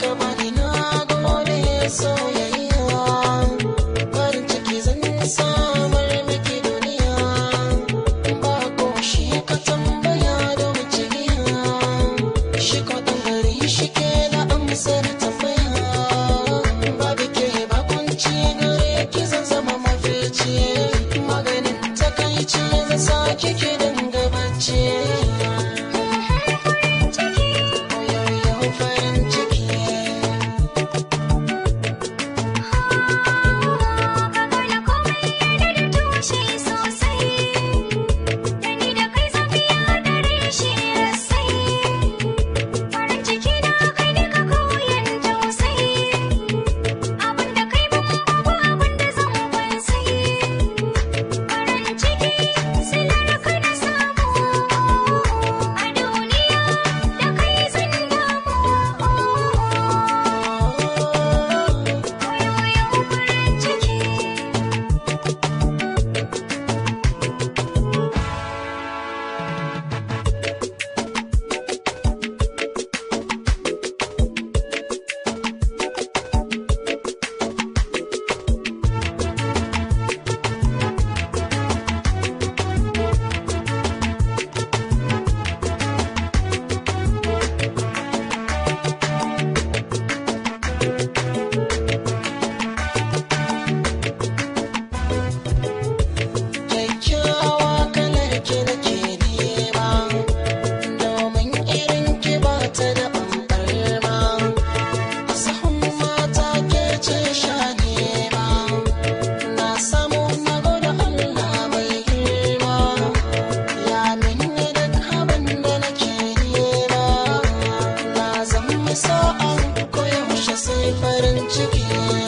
ka bani na gode so farin ciki.